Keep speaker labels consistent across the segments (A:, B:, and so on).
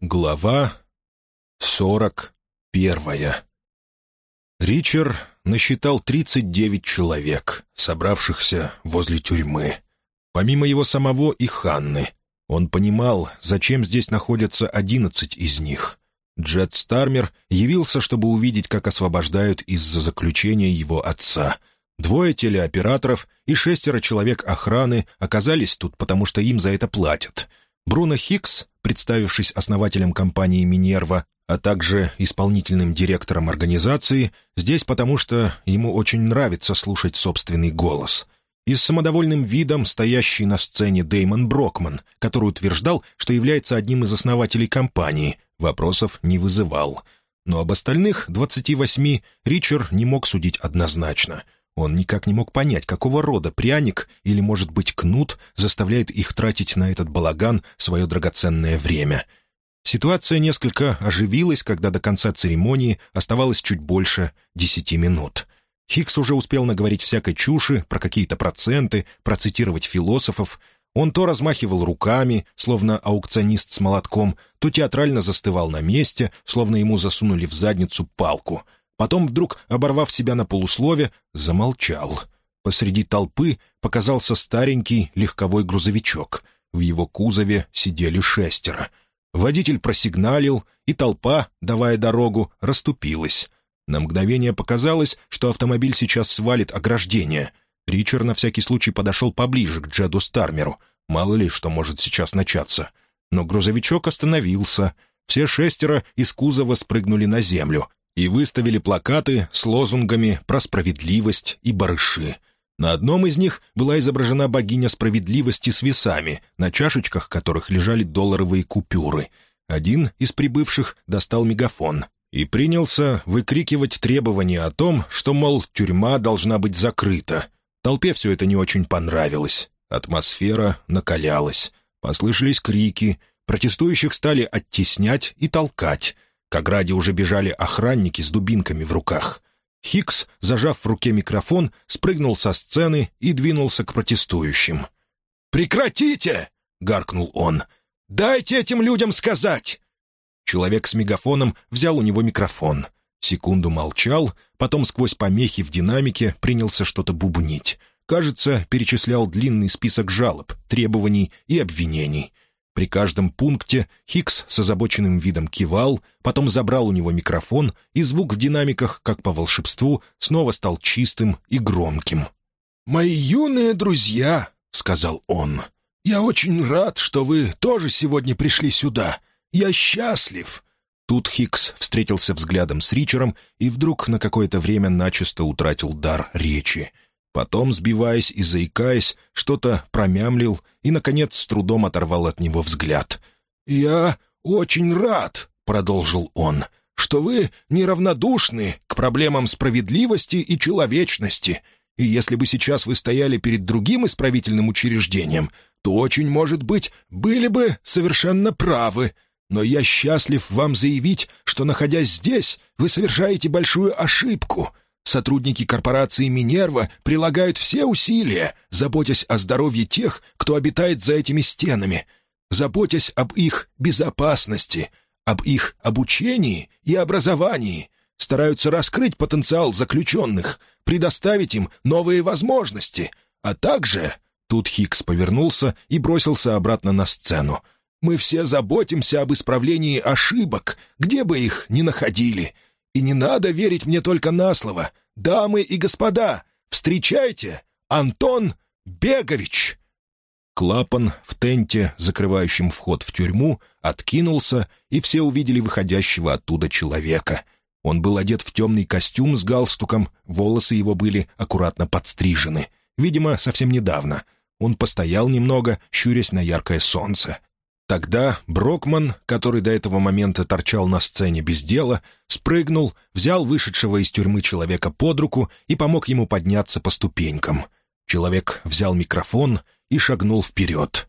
A: Глава сорок первая Ричард насчитал 39 человек, собравшихся возле тюрьмы. Помимо его самого и Ханны. Он понимал, зачем здесь находятся 11 из них. Джет Стармер явился, чтобы увидеть, как освобождают из-за заключения его отца. Двое телеоператоров и шестеро человек охраны оказались тут, потому что им за это платят. Бруно Хикс, представившись основателем компании «Минерва», а также исполнительным директором организации, здесь потому что ему очень нравится слушать собственный голос. И с самодовольным видом стоящий на сцене Деймон Брокман, который утверждал, что является одним из основателей компании, вопросов не вызывал. Но об остальных 28 Ричард не мог судить однозначно — он никак не мог понять, какого рода пряник или, может быть, кнут заставляет их тратить на этот балаган свое драгоценное время. Ситуация несколько оживилась, когда до конца церемонии оставалось чуть больше десяти минут. Хикс уже успел наговорить всякой чуши про какие-то проценты, процитировать философов. Он то размахивал руками, словно аукционист с молотком, то театрально застывал на месте, словно ему засунули в задницу палку — Потом, вдруг, оборвав себя на полуслове, замолчал. Посреди толпы показался старенький легковой грузовичок. В его кузове сидели шестеро. Водитель просигналил, и толпа, давая дорогу, расступилась. На мгновение показалось, что автомобиль сейчас свалит ограждение. Ричард на всякий случай подошел поближе к Джеду Стармеру. Мало ли, что может сейчас начаться. Но грузовичок остановился. Все шестеро из кузова спрыгнули на землю и выставили плакаты с лозунгами про справедливость и барыши. На одном из них была изображена богиня справедливости с весами, на чашечках которых лежали долларовые купюры. Один из прибывших достал мегафон и принялся выкрикивать требования о том, что, мол, тюрьма должна быть закрыта. Толпе все это не очень понравилось. Атмосфера накалялась. Послышались крики. Протестующих стали оттеснять и толкать — к ограде уже бежали охранники с дубинками в руках. Хикс, зажав в руке микрофон, спрыгнул со сцены и двинулся к протестующим. «Прекратите!» — гаркнул он. «Дайте этим людям сказать!» Человек с мегафоном взял у него микрофон. Секунду молчал, потом сквозь помехи в динамике принялся что-то бубнить. Кажется, перечислял длинный список жалоб, требований и обвинений — при каждом пункте Хикс с озабоченным видом кивал, потом забрал у него микрофон, и звук в динамиках, как по волшебству, снова стал чистым и громким. «Мои юные друзья», — сказал он, — «я очень рад, что вы тоже сегодня пришли сюда. Я счастлив». Тут Хикс встретился взглядом с Ричером и вдруг на какое-то время начисто утратил дар речи — Потом, сбиваясь и заикаясь, что-то промямлил и, наконец, с трудом оторвал от него взгляд. «Я очень рад», — продолжил он, — «что вы неравнодушны к проблемам справедливости и человечности. И если бы сейчас вы стояли перед другим исправительным учреждением, то, очень может быть, были бы совершенно правы. Но я счастлив вам заявить, что, находясь здесь, вы совершаете большую ошибку». Сотрудники корпорации «Минерва» прилагают все усилия, заботясь о здоровье тех, кто обитает за этими стенами, заботясь об их безопасности, об их обучении и образовании, стараются раскрыть потенциал заключенных, предоставить им новые возможности, а также...» Тут Хикс повернулся и бросился обратно на сцену. «Мы все заботимся об исправлении ошибок, где бы их ни находили». И не надо верить мне только на слово. Дамы и господа, встречайте, Антон Бегович!» Клапан в тенте, закрывающем вход в тюрьму, откинулся, и все увидели выходящего оттуда человека. Он был одет в темный костюм с галстуком, волосы его были аккуратно подстрижены. Видимо, совсем недавно. Он постоял немного, щурясь на яркое солнце. Тогда Брокман, который до этого момента торчал на сцене без дела, спрыгнул, взял вышедшего из тюрьмы человека под руку и помог ему подняться по ступенькам. Человек взял микрофон и шагнул вперед.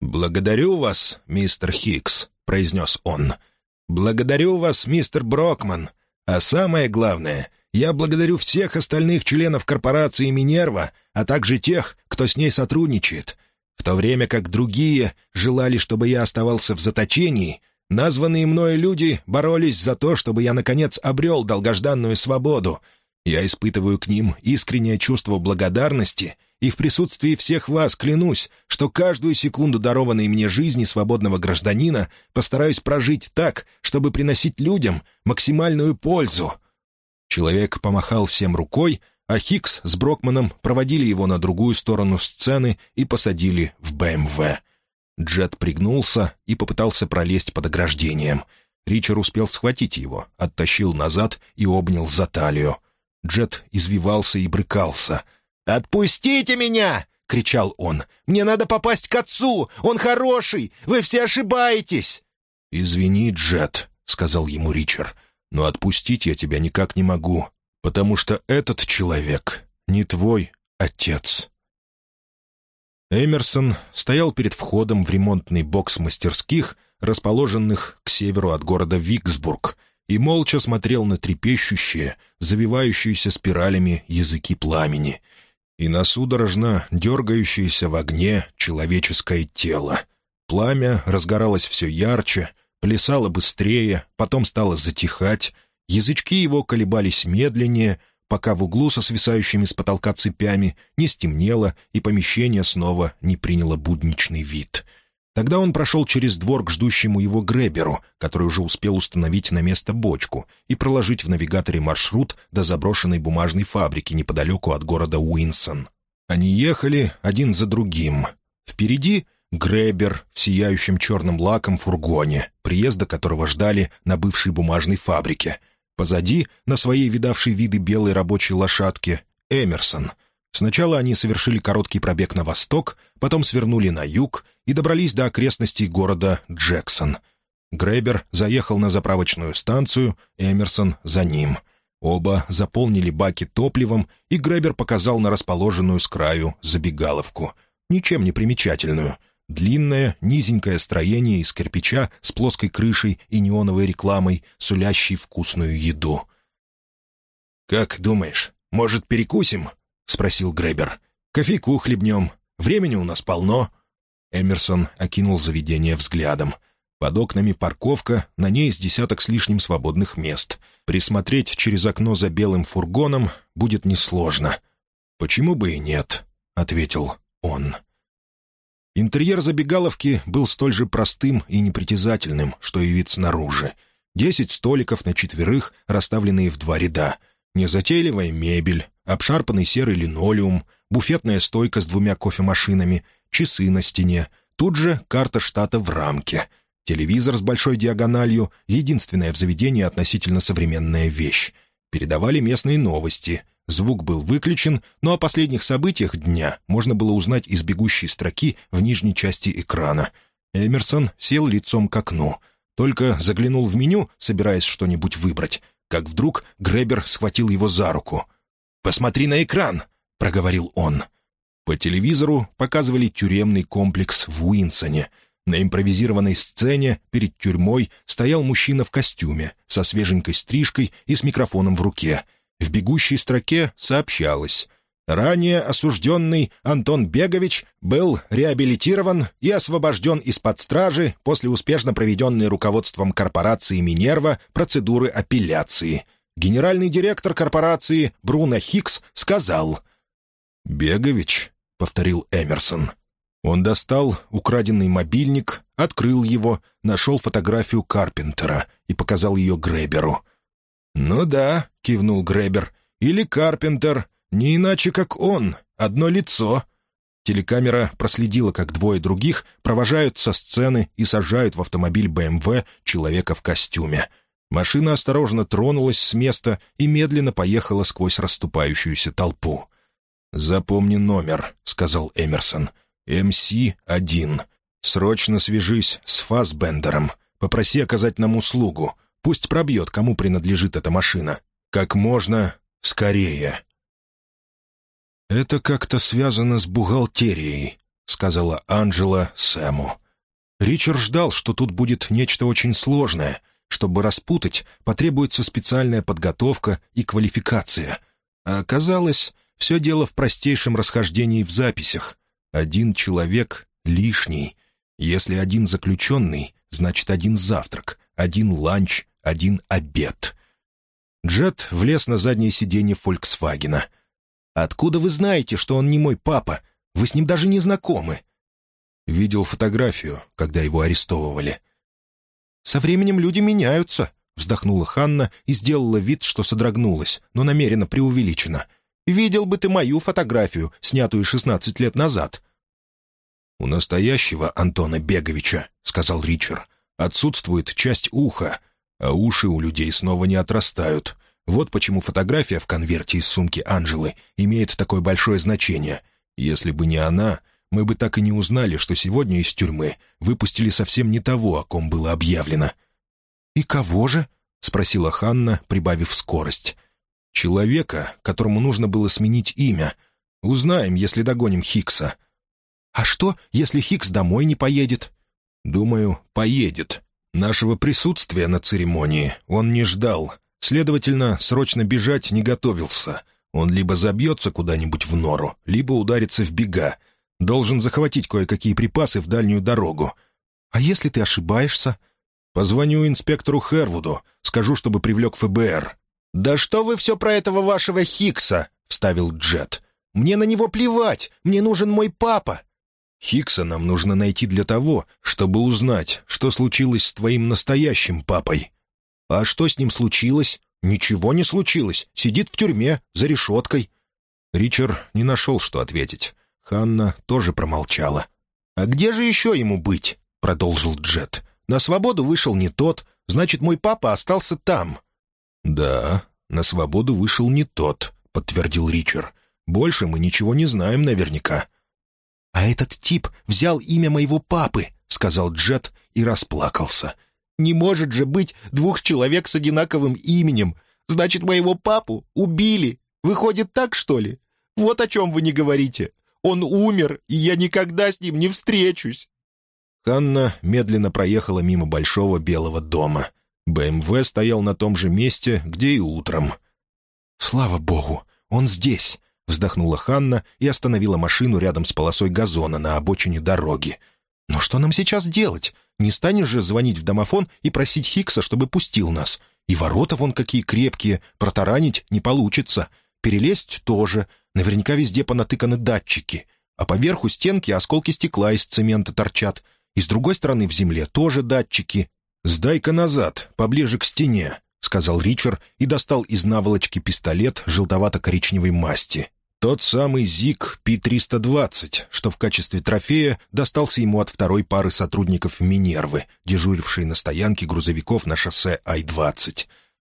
A: «Благодарю вас, мистер Хикс», — произнес он. «Благодарю вас, мистер Брокман. А самое главное, я благодарю всех остальных членов корпорации «Минерва», а также тех, кто с ней сотрудничает. В то время как другие желали, чтобы я оставался в заточении, Названные мною люди боролись за то, чтобы я, наконец, обрел долгожданную свободу. Я испытываю к ним искреннее чувство благодарности и в присутствии всех вас клянусь, что каждую секунду дарованной мне жизни свободного гражданина постараюсь прожить так, чтобы приносить людям максимальную пользу». Человек помахал всем рукой, а Хикс с Брокманом проводили его на другую сторону сцены и посадили в БМВ. Джет пригнулся и попытался пролезть под ограждением. Ричард успел схватить его, оттащил назад и обнял за талию. Джет извивался и брыкался. «Отпустите меня!» — кричал он. «Мне надо попасть к отцу! Он хороший! Вы все ошибаетесь!» «Извини, Джет», — сказал ему Ричард, — «но отпустить я тебя никак не могу потому что этот человек не твой отец». Эмерсон стоял перед входом в ремонтный бокс мастерских, расположенных к северу от города Виксбург, и молча смотрел на трепещущие, завивающиеся спиралями языки пламени и на судорожно дергающееся в огне человеческое тело. Пламя разгоралось все ярче, плясало быстрее, потом стало затихать, Язычки его колебались медленнее, пока в углу со свисающими с потолка цепями не стемнело и помещение снова не приняло будничный вид. Тогда он прошел через двор к ждущему его Греберу, который уже успел установить на место бочку и проложить в навигаторе маршрут до заброшенной бумажной фабрики неподалеку от города Уинсон. Они ехали один за другим. Впереди — Гребер в сияющем черным лаком фургоне, приезда которого ждали на бывшей бумажной фабрике — Позади, на своей видавшей виды белой рабочей лошадке, Эмерсон. Сначала они совершили короткий пробег на восток, потом свернули на юг и добрались до окрестностей города Джексон. Гребер заехал на заправочную станцию, Эмерсон за ним. Оба заполнили баки топливом, и Гребер показал на расположенную с краю забегаловку. Ничем не примечательную — Длинное, низенькое строение из кирпича с плоской крышей и неоновой рекламой, сулящей вкусную еду. «Как думаешь, может, перекусим?» — спросил Гребер. «Кофейку хлебнем. Времени у нас полно». Эмерсон окинул заведение взглядом. Под окнами парковка, на ней с десяток с лишним свободных мест. Присмотреть через окно за белым фургоном будет несложно. «Почему бы и нет?» — ответил он. Интерьер забегаловки был столь же простым и непритязательным, что и вид снаружи. Десять столиков на четверых, расставленные в два ряда. Незатейливая мебель, обшарпанный серый линолеум, буфетная стойка с двумя кофемашинами, часы на стене, тут же карта штата в рамке. Телевизор с большой диагональю — единственная в заведении относительно современная вещь. Передавали местные новости — Звук был выключен, но о последних событиях дня можно было узнать из бегущей строки в нижней части экрана. Эмерсон сел лицом к окну. Только заглянул в меню, собираясь что-нибудь выбрать, как вдруг Гребер схватил его за руку. «Посмотри на экран!» — проговорил он. По телевизору показывали тюремный комплекс в Уинсоне. На импровизированной сцене перед тюрьмой стоял мужчина в костюме, со свеженькой стрижкой и с микрофоном в руке — в бегущей строке сообщалось Ранее осужденный Антон Бегович был реабилитирован и освобожден из-под стражи после успешно проведенной руководством корпорации «Минерва» процедуры апелляции. Генеральный директор корпорации Бруно Хикс сказал «Бегович», — повторил Эмерсон. Он достал украденный мобильник, открыл его, нашел фотографию Карпентера и показал ее Греберу — «Ну да», — кивнул Гребер. «Или Карпентер. Не иначе, как он. Одно лицо». Телекамера проследила, как двое других провожают со сцены и сажают в автомобиль БМВ человека в костюме. Машина осторожно тронулась с места и медленно поехала сквозь расступающуюся толпу. «Запомни номер», — сказал Эмерсон. «МС-1. Срочно свяжись с Фасбендером. Попроси оказать нам услугу. Пусть пробьет, кому принадлежит эта машина. Как можно скорее. «Это как-то связано с бухгалтерией», — сказала Анджела Сэму. Ричард ждал, что тут будет нечто очень сложное. Чтобы распутать, потребуется специальная подготовка и квалификация. А оказалось, все дело в простейшем расхождении в записях. Один человек лишний. Если один заключенный значит один завтрак, один ланч, один обед. Джет влез на заднее сиденье «Фольксвагена». «Откуда вы знаете, что он не мой папа? Вы с ним даже не знакомы?» Видел фотографию, когда его арестовывали. «Со временем люди меняются», — вздохнула Ханна и сделала вид, что содрогнулась, но намеренно преувеличена. «Видел бы ты мою фотографию, снятую шестнадцать лет назад». «У настоящего Антона Беговича», — сказал Ричард, — «отсутствует часть уха, а уши у людей снова не отрастают. Вот почему фотография в конверте из сумки Анжелы имеет такое большое значение. Если бы не она, мы бы так и не узнали, что сегодня из тюрьмы выпустили совсем не того, о ком было объявлено». «И кого же?» — спросила Ханна, прибавив скорость. «Человека, которому нужно было сменить имя. Узнаем, если догоним Хикса». «А что, если Хикс домой не поедет?» «Думаю, поедет. Нашего присутствия на церемонии он не ждал. Следовательно, срочно бежать не готовился. Он либо забьется куда-нибудь в нору, либо ударится в бега. Должен захватить кое-какие припасы в дальнюю дорогу. А если ты ошибаешься? Позвоню инспектору Хервуду, скажу, чтобы привлек ФБР. «Да что вы все про этого вашего Хикса?» — вставил Джет. «Мне на него плевать, мне нужен мой папа». «Хикса нам нужно найти для того, чтобы узнать, что случилось с твоим настоящим папой». «А что с ним случилось?» «Ничего не случилось. Сидит в тюрьме, за решеткой». Ричард не нашел, что ответить. Ханна тоже промолчала. «А где же еще ему быть?» — продолжил Джет. «На свободу вышел не тот, значит, мой папа остался там». «Да, на свободу вышел не тот», — подтвердил Ричард. «Больше мы ничего не знаем наверняка». «А этот тип взял имя моего папы», — сказал Джет и расплакался. «Не может же быть двух человек с одинаковым именем. Значит, моего папу убили. Выходит так, что ли? Вот о чем вы не говорите. Он умер, и я никогда с ним не встречусь». Ханна медленно проехала мимо большого белого дома. БМВ стоял на том же месте, где и утром. «Слава богу, он здесь!» — вздохнула Ханна и остановила машину рядом с полосой газона на обочине дороги. «Но что нам сейчас делать? Не станешь же звонить в домофон и просить Хикса, чтобы пустил нас? И ворота вон какие крепкие, протаранить не получится. Перелезть тоже. Наверняка везде понатыканы датчики. А поверху стенки осколки стекла из цемента торчат. И с другой стороны в земле тоже датчики. «Сдай-ка назад, поближе к стене», — сказал Ричард и достал из наволочки пистолет желтовато-коричневой масти. Тот самый ЗИК Пи-320, что в качестве трофея достался ему от второй пары сотрудников Минервы, дежурившей на стоянке грузовиков на шоссе Ай-20.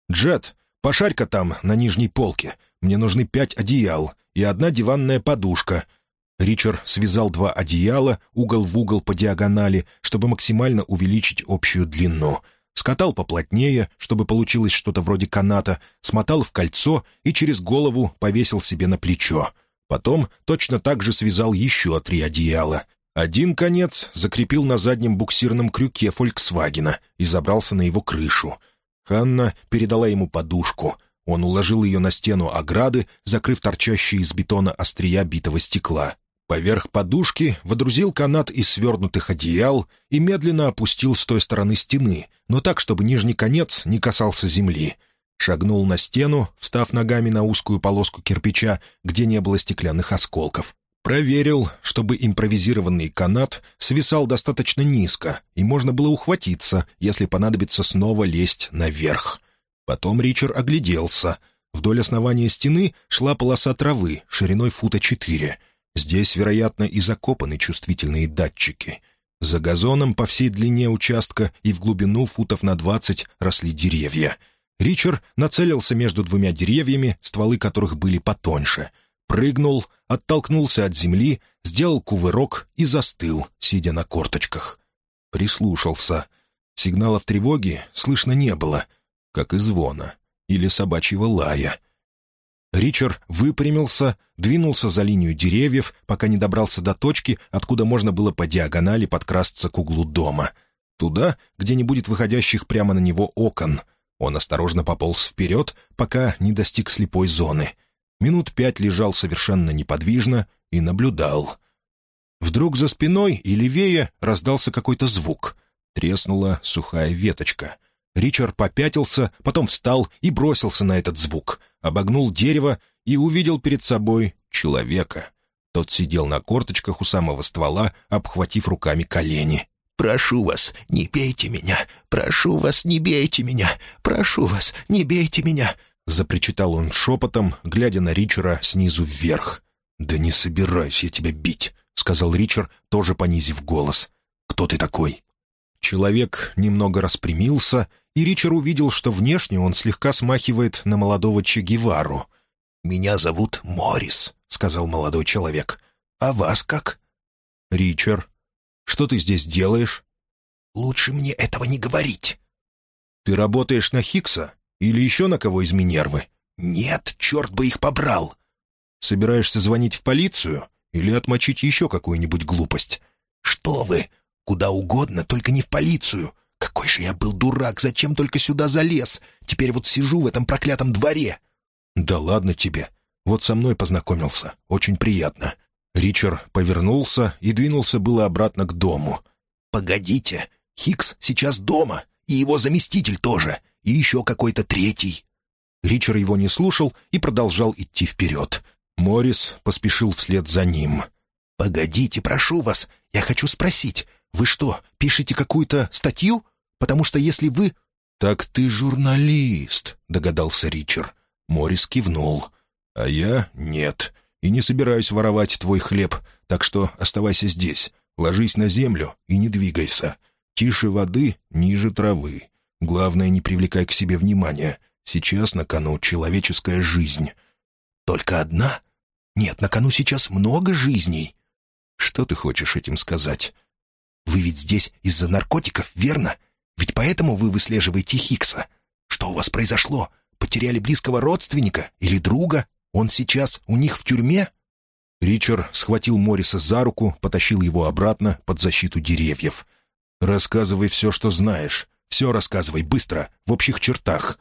A: «Джет, пошарь-ка там, на нижней полке. Мне нужны пять одеял и одна диванная подушка». Ричард связал два одеяла, угол в угол по диагонали, чтобы максимально увеличить общую длину. Скатал поплотнее, чтобы получилось что-то вроде каната, смотал в кольцо и через голову повесил себе на плечо. Потом точно так же связал еще три одеяла. Один конец закрепил на заднем буксирном крюке «Фольксвагена» и забрался на его крышу. Ханна передала ему подушку — он уложил ее на стену ограды, закрыв торчащие из бетона острия битого стекла. Поверх подушки водрузил канат из свернутых одеял и медленно опустил с той стороны стены, но так, чтобы нижний конец не касался земли. Шагнул на стену, встав ногами на узкую полоску кирпича, где не было стеклянных осколков. Проверил, чтобы импровизированный канат свисал достаточно низко, и можно было ухватиться, если понадобится снова лезть наверх. Потом Ричард огляделся. Вдоль основания стены шла полоса травы шириной фута четыре. Здесь, вероятно, и закопаны чувствительные датчики. За газоном по всей длине участка и в глубину футов на двадцать росли деревья. Ричард нацелился между двумя деревьями, стволы которых были потоньше. Прыгнул, оттолкнулся от земли, сделал кувырок и застыл, сидя на корточках. Прислушался. Сигналов тревоги слышно не было — как и звона или собачьего лая. Ричард выпрямился, двинулся за линию деревьев, пока не добрался до точки, откуда можно было по диагонали подкрасться к углу дома. Туда, где не будет выходящих прямо на него окон. Он осторожно пополз вперед, пока не достиг слепой зоны. Минут пять лежал совершенно неподвижно и наблюдал. Вдруг за спиной и левее раздался какой-то звук. Треснула сухая веточка. Ричард попятился, потом встал и бросился на этот звук, обогнул дерево и увидел перед собой человека. Тот сидел на корточках у самого ствола, обхватив руками колени.
B: «Прошу вас, не бейте меня! Прошу вас, не бейте меня! Прошу вас, не бейте меня!»
A: Запричитал он шепотом, глядя на Ричера снизу вверх. «Да не собираюсь я тебя бить», — сказал Ричард, тоже понизив голос. «Кто ты такой?» Человек немного распрямился, и Ричард увидел, что внешне он слегка смахивает на молодого Че Гевару.
B: «Меня зовут Моррис», — сказал молодой человек. «А вас как?»
A: «Ричард. Что ты здесь делаешь?»
B: «Лучше мне этого не говорить».
A: «Ты работаешь на Хикса или еще на кого из Минервы?»
B: «Нет, черт бы их побрал!»
A: «Собираешься звонить в полицию или отмочить еще какую-нибудь глупость?»
B: «Что вы! Куда угодно, только не в полицию. Какой же я был дурак, зачем только сюда залез? Теперь вот сижу в этом проклятом дворе».
A: «Да ладно тебе. Вот со мной познакомился. Очень приятно». Ричард повернулся и двинулся было обратно к дому.
B: «Погодите, Хикс сейчас дома, и его заместитель тоже, и еще какой-то третий».
A: Ричард его не слушал и продолжал идти вперед. Моррис поспешил вслед за ним.
B: «Погодите, прошу вас, я хочу спросить, вы что, пишете какую-то статью? Потому что если вы...»
A: «Так ты журналист», — догадался Ричард. Морис кивнул. «А я — нет. И не собираюсь воровать твой хлеб, так что оставайся здесь. Ложись на землю и не двигайся. Тише воды, ниже травы. Главное, не привлекай к себе внимания. Сейчас на кону человеческая жизнь».
B: «Только одна? Нет, на кону сейчас много жизней».
A: «Что ты хочешь этим сказать?»
B: Вы ведь здесь из-за наркотиков, верно? Ведь поэтому вы выслеживаете Хикса. Что у вас произошло? Потеряли близкого родственника или друга? Он сейчас у них в тюрьме?»
A: Ричард схватил Морриса за руку, потащил его обратно под защиту деревьев. «Рассказывай все, что знаешь. Все рассказывай быстро, в общих чертах».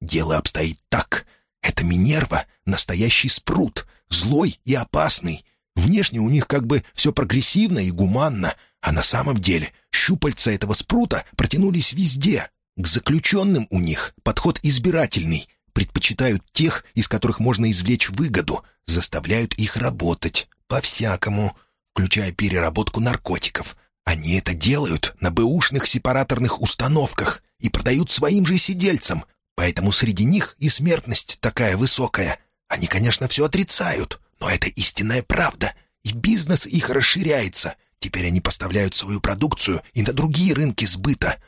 B: «Дело обстоит так. Это Минерва — настоящий спрут, злой и опасный. Внешне у них как бы все прогрессивно и гуманно, а на самом деле щупальца этого спрута протянулись везде. К заключенным у них подход избирательный. Предпочитают тех, из которых можно извлечь выгоду, заставляют их работать. По-всякому, включая переработку наркотиков. Они это делают на бэушных сепараторных установках и продают своим же сидельцам, поэтому среди них и смертность такая высокая. Они, конечно, все отрицают, но это истинная правда, и бизнес их расширяется — Теперь они поставляют свою продукцию и на другие рынки сбыта».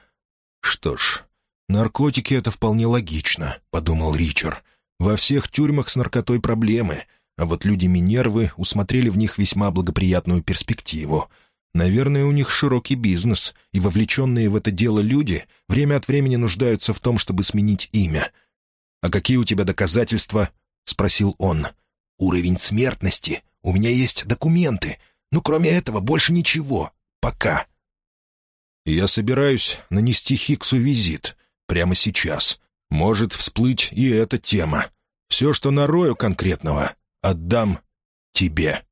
A: «Что ж, наркотики — это вполне логично», — подумал Ричард. «Во всех тюрьмах с наркотой проблемы, а вот люди Минервы усмотрели в них весьма благоприятную перспективу. Наверное, у них широкий бизнес, и вовлеченные в это дело люди время от времени нуждаются в том, чтобы сменить имя». «А какие у тебя доказательства?» — спросил он.
B: «Уровень смертности. У меня есть документы. Ну, кроме этого, больше ничего. Пока.
A: Я собираюсь нанести Хиксу визит. Прямо сейчас. Может всплыть и эта тема. Все, что нарою конкретного, отдам тебе.